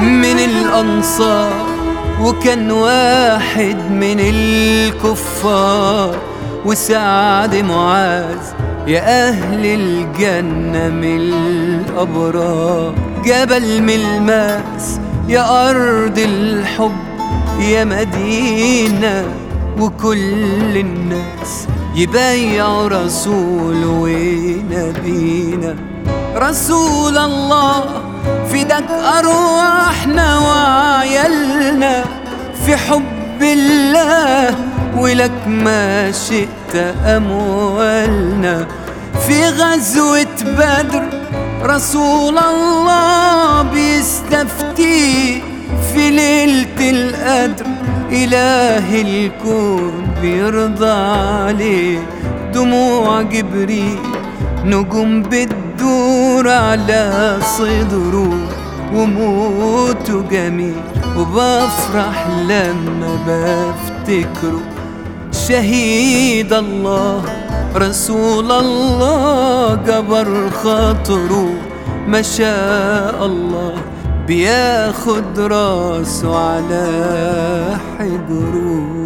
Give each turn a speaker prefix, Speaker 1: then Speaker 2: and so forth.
Speaker 1: من الأنصار وكان واحد من الكفار. وسعد معاذ يا أهل الجنة من الأبرار. جبل ملماس يا أرض الحب يا مدينة وكل الناس يبايعوا رسول ونبينا. رسول الله فداك أرواحنا وعيالنا في حب الله ولك ما شئت أموالنا. في غزوة بدر رسول الله بيستفتي في ليلة القدر. إله الكون بيرضى عليه. دموع جبريل نجوم بتدور على صدره. وموته جميل وبفرح لما بفتكره. شهيد الله رسول الله جبر خاطره. ما شاء الله بياخد راسه على حجره.